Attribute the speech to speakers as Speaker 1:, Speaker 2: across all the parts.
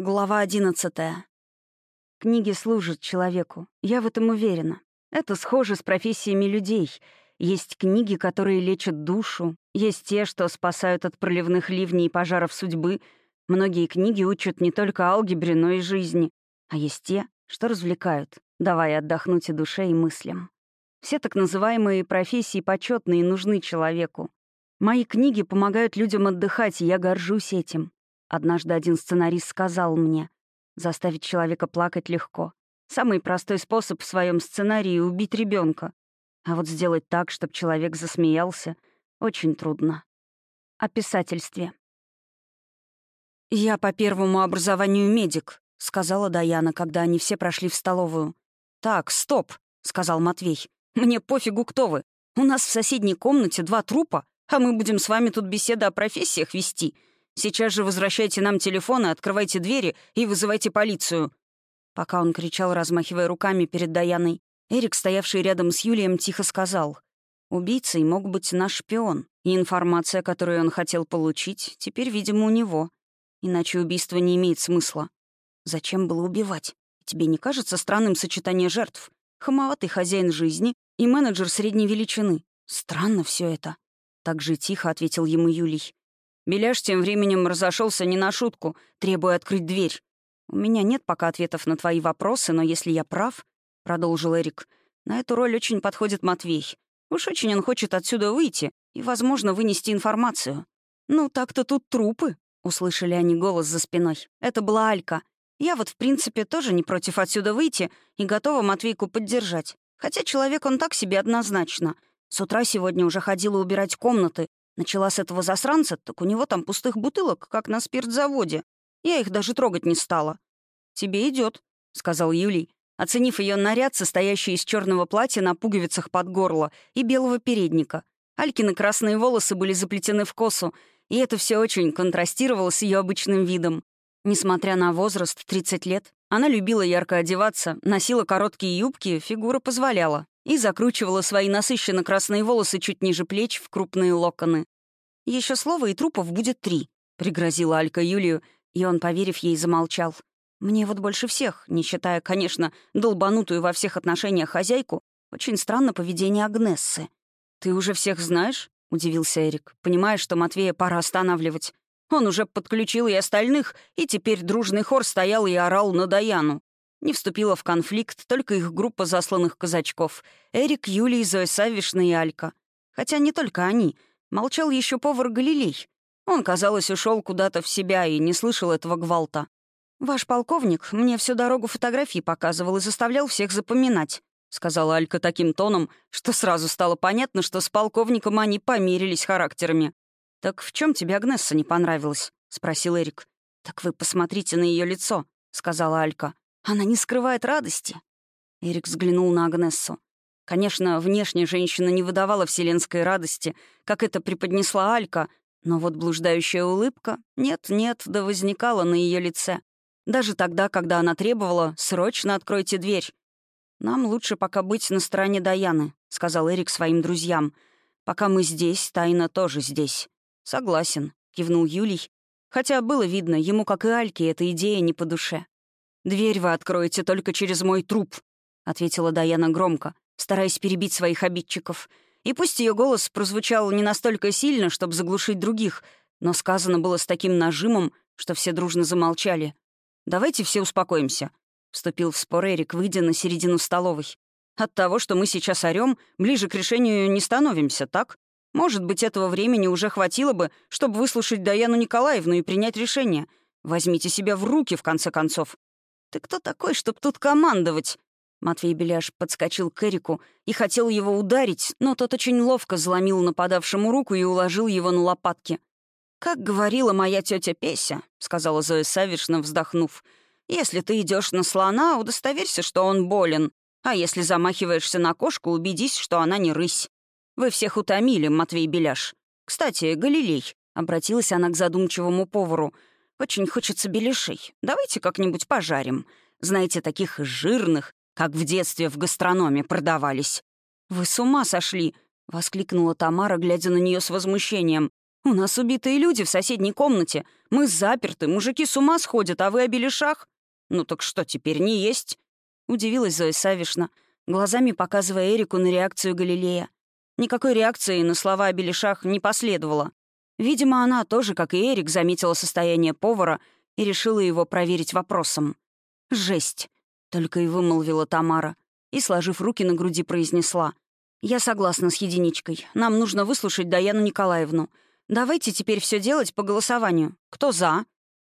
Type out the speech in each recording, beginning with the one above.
Speaker 1: Глава одиннадцатая. Книги служат человеку, я в этом уверена. Это схоже с профессиями людей. Есть книги, которые лечат душу, есть те, что спасают от проливных ливней и пожаров судьбы. Многие книги учат не только алгебре, но и жизни. А есть те, что развлекают, давая отдохнуть и душе, и мыслям. Все так называемые профессии почетные и нужны человеку. Мои книги помогают людям отдыхать, и я горжусь этим. Однажды один сценарист сказал мне, заставить человека плакать легко. Самый простой способ в своем сценарии — убить ребенка. А вот сделать так, чтобы человек засмеялся, очень трудно. О писательстве. «Я по первому образованию медик», — сказала Даяна, когда они все прошли в столовую. «Так, стоп», — сказал Матвей. «Мне пофигу, кто вы. У нас в соседней комнате два трупа, а мы будем с вами тут беседы о профессиях вести. Сейчас же возвращайте нам телефоны, открывайте двери и вызывайте полицию». Пока он кричал, размахивая руками перед Даяной, Эрик, стоявший рядом с Юлием, тихо сказал. «Убийцей мог быть наш шпион, и информация, которую он хотел получить, теперь, видимо, у него. Иначе убийство не имеет смысла. Зачем было убивать? Тебе не кажется странным сочетание жертв? Хамоватый хозяин жизни и менеджер средней величины. Странно все это». Так же тихо ответил ему Юлий. Беляш тем временем разошелся не на шутку, требуя открыть дверь. «У меня нет пока ответов на твои вопросы, но если я прав», — продолжил Эрик, — «на эту роль очень подходит Матвей. Уж очень он хочет отсюда выйти и, возможно, вынести информацию». «Ну, так-то тут трупы», — услышали они голос за спиной. Это была Алька. Я вот, в принципе, тоже не против отсюда выйти и готова Матвейку поддержать. Хотя человек он так себе однозначно. С утра сегодня уже ходила убирать комнаты, Начала с этого засранца, так у него там пустых бутылок, как на спиртзаводе. Я их даже трогать не стала. «Тебе идет, сказал Юлий, оценив ее наряд, состоящий из черного платья на пуговицах под горло и белого передника. Алькины красные волосы были заплетены в косу, и это все очень контрастировало с ее обычным видом. Несмотря на возраст, 30 лет, она любила ярко одеваться, носила короткие юбки, фигура позволяла и закручивала свои насыщенно красные волосы чуть ниже плеч в крупные локоны. Еще слово, и трупов будет три», — пригрозила Алька Юлию, и он, поверив ей, замолчал. «Мне вот больше всех, не считая, конечно, долбанутую во всех отношениях хозяйку, очень странно поведение Агнессы. Ты уже всех знаешь?» — удивился Эрик, понимая, что Матвея пора останавливать. Он уже подключил и остальных, и теперь дружный хор стоял и орал на Даяну. Не вступила в конфликт только их группа засланных казачков — Эрик, Юлий, Зоя Савишна и Алька. Хотя не только они. Молчал еще повар Галилей. Он, казалось, ушел куда-то в себя и не слышал этого гвалта. «Ваш полковник мне всю дорогу фотографии показывал и заставлял всех запоминать», — сказала Алька таким тоном, что сразу стало понятно, что с полковником они помирились характерами. «Так в чем тебе Агнесса не понравилась?» — спросил Эрик. «Так вы посмотрите на ее лицо», — сказала Алька. Она не скрывает радости. Эрик взглянул на Агнессу. Конечно, внешне женщина не выдавала вселенской радости, как это преподнесла Алька, но вот блуждающая улыбка нет-нет, да возникала на ее лице. Даже тогда, когда она требовала «срочно откройте дверь». «Нам лучше пока быть на стороне Даяны», — сказал Эрик своим друзьям. «Пока мы здесь, Тайна тоже здесь». «Согласен», — кивнул Юлий. Хотя было видно, ему, как и Альке, эта идея не по душе. «Дверь вы откроете только через мой труп», — ответила Даяна громко, стараясь перебить своих обидчиков. И пусть ее голос прозвучал не настолько сильно, чтобы заглушить других, но сказано было с таким нажимом, что все дружно замолчали. «Давайте все успокоимся», — вступил в спор Эрик, выйдя на середину столовой. «От того, что мы сейчас орем, ближе к решению не становимся, так? Может быть, этого времени уже хватило бы, чтобы выслушать Даяну Николаевну и принять решение. Возьмите себя в руки, в конце концов. «Ты кто такой, чтоб тут командовать?» Матвей Беляш подскочил к Эрику и хотел его ударить, но тот очень ловко заломил нападавшему руку и уложил его на лопатки. «Как говорила моя тетя Песя», — сказала Зоя Савишна, вздохнув, «если ты идешь на слона, удостоверься, что он болен, а если замахиваешься на кошку, убедись, что она не рысь. Вы всех утомили, Матвей Беляш. Кстати, Галилей», — обратилась она к задумчивому повару, — очень хочется беляшей. Давайте как-нибудь пожарим. Знаете, таких жирных, как в детстве в гастрономе продавались». «Вы с ума сошли!» — воскликнула Тамара, глядя на нее с возмущением. «У нас убитые люди в соседней комнате. Мы заперты, мужики с ума сходят, а вы о беляшах?» «Ну так что, теперь не есть?» Удивилась Зоя Савишна, глазами показывая Эрику на реакцию Галилея. Никакой реакции на слова о беляшах не последовало. Видимо, она тоже, как и Эрик, заметила состояние повара и решила его проверить вопросом. «Жесть!» — только и вымолвила Тамара и, сложив руки на груди, произнесла. «Я согласна с единичкой. Нам нужно выслушать Даяну Николаевну. Давайте теперь все делать по голосованию. Кто за?»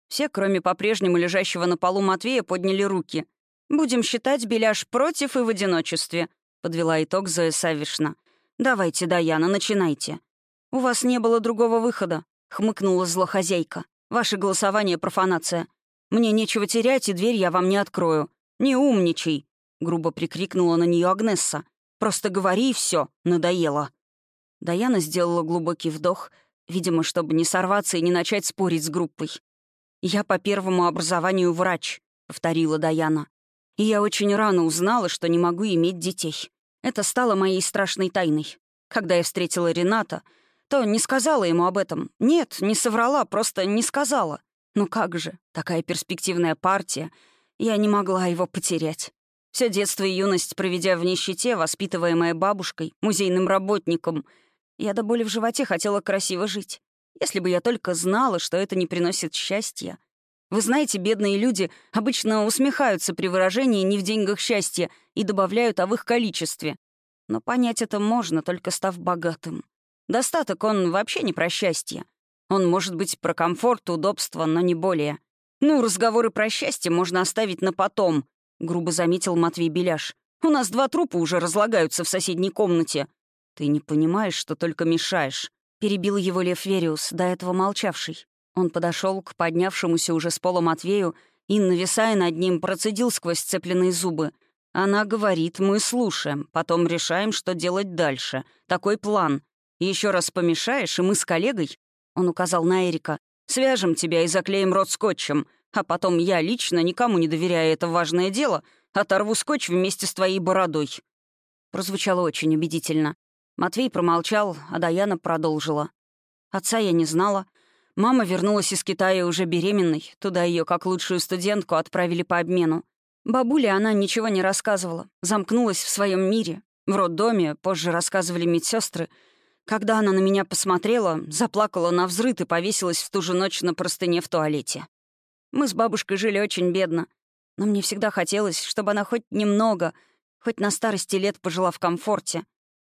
Speaker 1: Все, кроме по-прежнему лежащего на полу Матвея, подняли руки. «Будем считать Беляш против и в одиночестве», — подвела итог Зоя Савишна. «Давайте, Даяна, начинайте». «У вас не было другого выхода», — хмыкнула злохозяйка. «Ваше голосование — профанация. Мне нечего терять, и дверь я вам не открою. Не умничай грубо прикрикнула на нее Агнесса. «Просто говори и все, надоело». Даяна сделала глубокий вдох, видимо, чтобы не сорваться и не начать спорить с группой. «Я по первому образованию врач», — повторила Даяна. «И я очень рано узнала, что не могу иметь детей. Это стало моей страшной тайной. Когда я встретила Рената, то не сказала ему об этом. Нет, не соврала, просто не сказала. Ну как же, такая перспективная партия. Я не могла его потерять. Все детство и юность, проведя в нищете, воспитываемая бабушкой, музейным работником, я до боли в животе хотела красиво жить. Если бы я только знала, что это не приносит счастья. Вы знаете, бедные люди обычно усмехаются при выражении «не в деньгах счастья» и добавляют о в их количестве. Но понять это можно, только став богатым. Достаток он вообще не про счастье. Он может быть про комфорт, удобство, но не более. Ну, разговоры про счастье можно оставить на потом, грубо заметил Матвей Беляш. «У нас два трупа уже разлагаются в соседней комнате». «Ты не понимаешь, что только мешаешь», — перебил его Лев Вериус, до этого молчавший. Он подошел к поднявшемуся уже с пола Матвею и, нависая над ним, процедил сквозь сцепленные зубы. «Она говорит, мы слушаем, потом решаем, что делать дальше. Такой план. Еще раз помешаешь, и мы с коллегой...» Он указал на Эрика. «Свяжем тебя и заклеим рот скотчем. А потом я лично, никому не доверяя это важное дело, оторву скотч вместе с твоей бородой». Прозвучало очень убедительно. Матвей промолчал, а Даяна продолжила. Отца я не знала. Мама вернулась из Китая уже беременной. Туда ее как лучшую студентку отправили по обмену. Бабуле она ничего не рассказывала. Замкнулась в своем мире. В роддоме, позже рассказывали медсестры. Когда она на меня посмотрела, заплакала на взрыт и повесилась в ту же ночь на простыне в туалете. Мы с бабушкой жили очень бедно. Но мне всегда хотелось, чтобы она хоть немного, хоть на старости лет пожила в комфорте.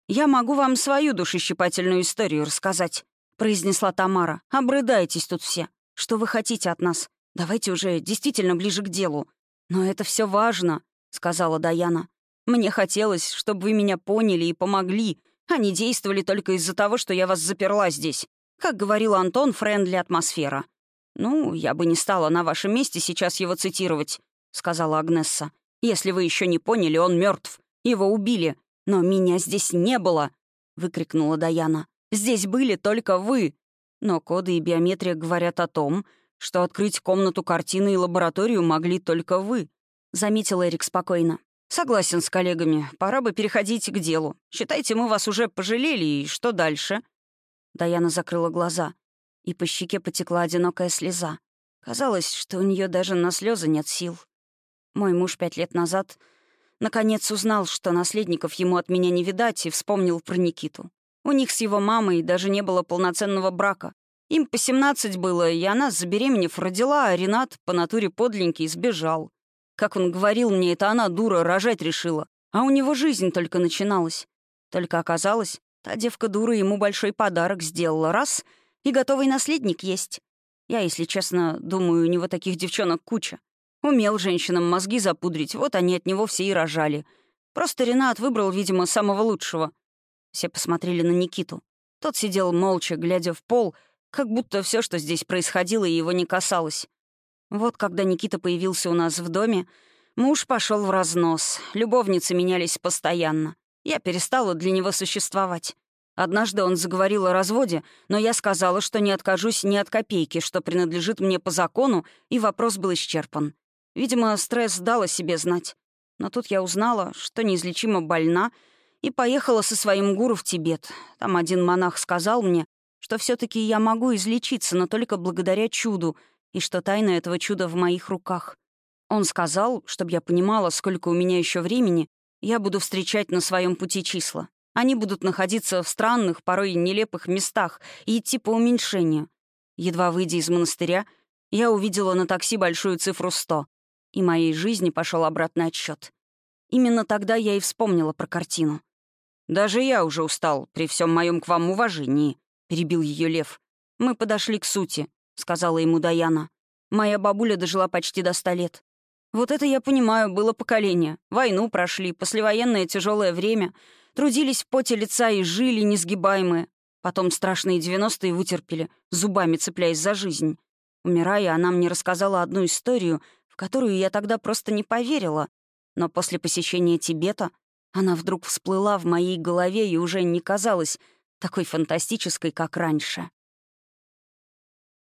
Speaker 1: «Я могу вам свою душещипательную историю рассказать», — произнесла Тамара. «Обрыдайтесь тут все. Что вы хотите от нас? Давайте уже действительно ближе к делу». «Но это все важно», — сказала Даяна. «Мне хотелось, чтобы вы меня поняли и помогли, не действовали только из-за того, что я вас заперла здесь. Как говорил Антон, френдли атмосфера. «Ну, я бы не стала на вашем месте сейчас его цитировать», — сказала Агнесса. «Если вы еще не поняли, он мертв. Его убили. Но меня здесь не было!» — выкрикнула Даяна. «Здесь были только вы!» Но коды и биометрия говорят о том, что открыть комнату картины и лабораторию могли только вы, — заметил Эрик спокойно. «Согласен с коллегами. Пора бы переходить к делу. Считайте, мы вас уже пожалели, и что дальше?» Даяна закрыла глаза и по щеке потекла одинокая слеза. Казалось, что у нее даже на слезы нет сил. Мой муж пять лет назад наконец узнал, что наследников ему от меня не видать, и вспомнил про Никиту. У них с его мамой даже не было полноценного брака. Им по 17 было, и она, забеременев, родила, а Ренат по натуре подленький сбежал. Как он говорил мне, это она, дура, рожать решила. А у него жизнь только начиналась. Только оказалось, та девка дура ему большой подарок сделала. Раз — и готовый наследник есть. Я, если честно, думаю, у него таких девчонок куча. Умел женщинам мозги запудрить, вот они от него все и рожали. Просто Ренат выбрал, видимо, самого лучшего. Все посмотрели на Никиту. Тот сидел молча, глядя в пол, как будто все, что здесь происходило, его не касалось. Вот когда Никита появился у нас в доме, муж пошел в разнос, любовницы менялись постоянно. Я перестала для него существовать. Однажды он заговорил о разводе, но я сказала, что не откажусь ни от копейки, что принадлежит мне по закону, и вопрос был исчерпан. Видимо, стресс дал себе знать. Но тут я узнала, что неизлечимо больна, и поехала со своим гуру в Тибет. Там один монах сказал мне, что все таки я могу излечиться, но только благодаря чуду, и что тайна этого чуда в моих руках. Он сказал, чтобы я понимала, сколько у меня еще времени, я буду встречать на своем пути числа. Они будут находиться в странных, порой нелепых местах и идти по уменьшению. Едва выйдя из монастыря, я увидела на такси большую цифру 100, и моей жизни пошел обратный отсчет. Именно тогда я и вспомнила про картину. «Даже я уже устал, при всем моем к вам уважении», — перебил ее Лев. «Мы подошли к сути», — сказала ему Даяна. «Моя бабуля дожила почти до ста лет. Вот это я понимаю, было поколение. Войну прошли, послевоенное тяжелое время. Трудились в поте лица и жили несгибаемые. Потом страшные девяностые вытерпели, зубами цепляясь за жизнь. Умирая, она мне рассказала одну историю, в которую я тогда просто не поверила. Но после посещения Тибета она вдруг всплыла в моей голове и уже не казалась такой фантастической, как раньше.